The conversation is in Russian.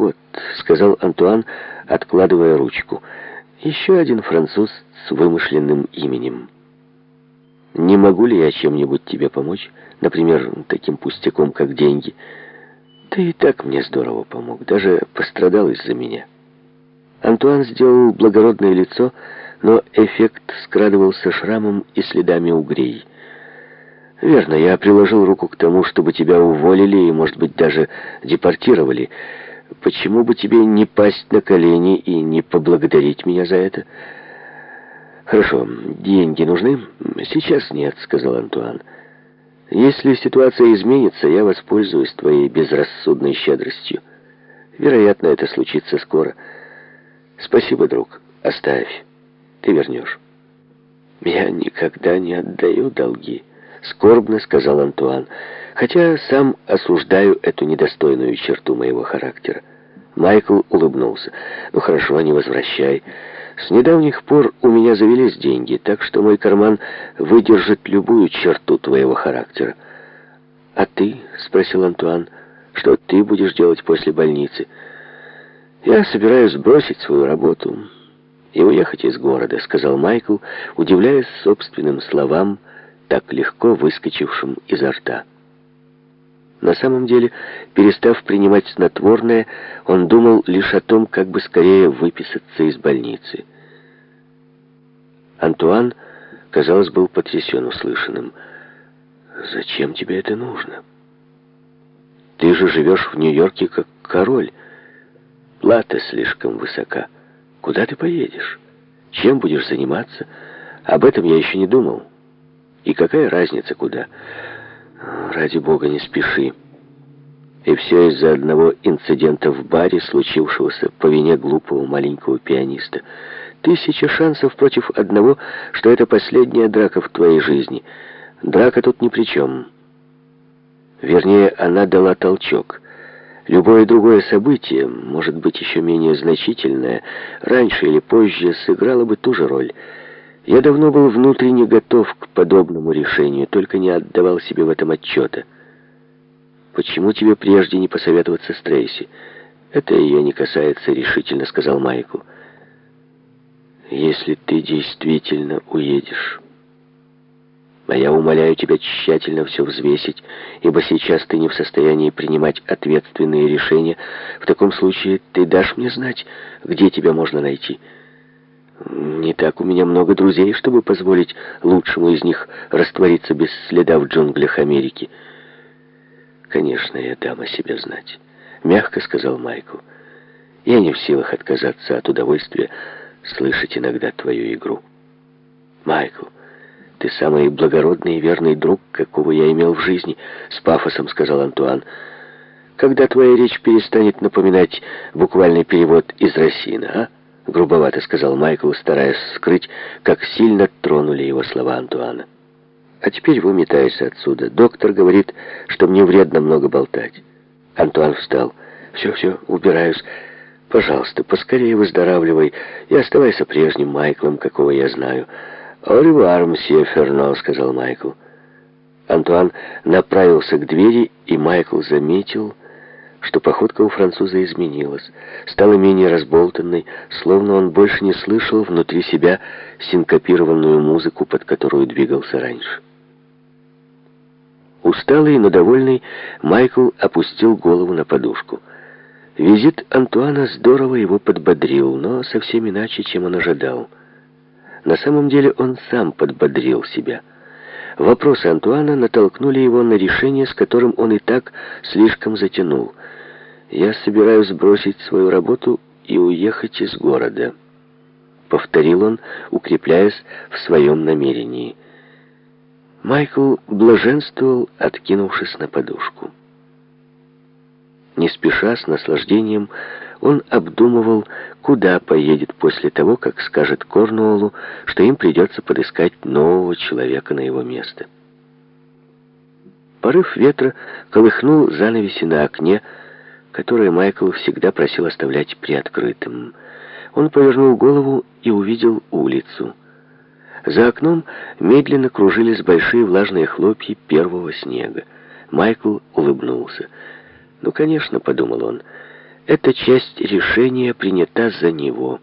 «Вот», — сказал Антуан, откладывая ручку, — «еще один француз с вымышленным именем». «Не могу ли я чем-нибудь тебе помочь? Например, таким пустяком, как деньги?» «Ты и так мне здорово помог, даже пострадал из-за меня». Антуан сделал благородное лицо, но эффект скрадывался шрамом и следами угрей. «Верно, я приложил руку к тому, чтобы тебя уволили и, может быть, даже депортировали. Почему бы тебе не пасть на колени и не поблагодарить меня за это?» «Хорошо, деньги нужны?» «Сейчас нет», — сказал Антуан. «Если ситуация изменится, я воспользуюсь твоей безрассудной щедростью. Вероятно, это случится скоро». «Спасибо, друг. Оставь. Ты вернешь». «Я никогда не отдаю долги», — скорбно сказал Антуан, «хотя сам осуждаю эту недостойную черту моего характера». Майкл улыбнулся. «Ну хорошо, не возвращай. С недавних пор у меня завелись деньги, так что мой карман выдержит любую черту твоего характера». «А ты?» — спросил Антуан. «Что ты будешь делать после больницы?» «Я собираюсь бросить свою работу и уехать из города», — сказал Майкл, удивляясь собственным словам, так легко выскочившим изо рта. На самом деле, перестав принимать снотворное, он думал лишь о том, как бы скорее выписаться из больницы. Антуан, казалось, был потрясен услышанным. «Зачем тебе это нужно? Ты же живешь в Нью-Йорке как король». Плата слишком высока. Куда ты поедешь? Чем будешь заниматься? Об этом я еще не думал. И какая разница, куда? Ради бога, не спеши. И все из-за одного инцидента в баре, случившегося по вине глупого маленького пианиста. Тысяча шансов против одного, что это последняя драка в твоей жизни. Драка тут ни при чем. Вернее, она дала толчок. Любое другое событие, может быть еще менее значительное, раньше или позже сыграло бы ту же роль. Я давно был внутренне готов к подобному решению, только не отдавал себе в этом отчета. «Почему тебе прежде не посоветоваться с Трейси?» «Это ее не касается решительно», — сказал Майку. «Если ты действительно уедешь...» А я умоляю тебя тщательно все взвесить, ибо сейчас ты не в состоянии принимать ответственные решения. В таком случае ты дашь мне знать, где тебя можно найти. Не так у меня много друзей, чтобы позволить лучшему из них раствориться без следа в джунглях Америки. Конечно, я дам о себе знать, мягко сказал Майкл. Я не в силах отказаться от удовольствия слышать иногда твою игру. Майкл, «Ты самый благородный и верный друг, какого я имел в жизни», — с пафосом сказал Антуан. «Когда твоя речь перестанет напоминать буквальный перевод из Росина, а?» — грубовато сказал Майкл, стараясь скрыть, как сильно тронули его слова Антуана. «А теперь выметайся отсюда. Доктор говорит, что мне вредно много болтать». Антуан встал. «Все, все, убираюсь. Пожалуйста, поскорее выздоравливай и оставайся прежним Майклом, какого я знаю». «Оривуар, мсье Ферно», — сказал Майкл. Антуан направился к двери, и Майкл заметил, что походка у француза изменилась, стала менее разболтанной, словно он больше не слышал внутри себя синкопированную музыку, под которую двигался раньше. Усталый, но довольный, Майкл опустил голову на подушку. Визит Антуана здорово его подбодрил, но совсем иначе, чем он ожидал. На самом деле он сам подбодрил себя. Вопросы Антуана натолкнули его на решение, с которым он и так слишком затянул. «Я собираюсь бросить свою работу и уехать из города», — повторил он, укрепляясь в своем намерении. Майкл блаженствовал, откинувшись на подушку. Не спеша, с наслаждением, он обдумывал, куда поедет после того, как скажет Корнуоллу, что им придется подыскать нового человека на его место. Порыв ветра колыхнул занавеси на окне, которое Майкл всегда просил оставлять приоткрытым. Он повернул голову и увидел улицу. За окном медленно кружились большие влажные хлопья первого снега. Майкл улыбнулся. «Ну, конечно», — подумал он, — эта часть решения принята за него.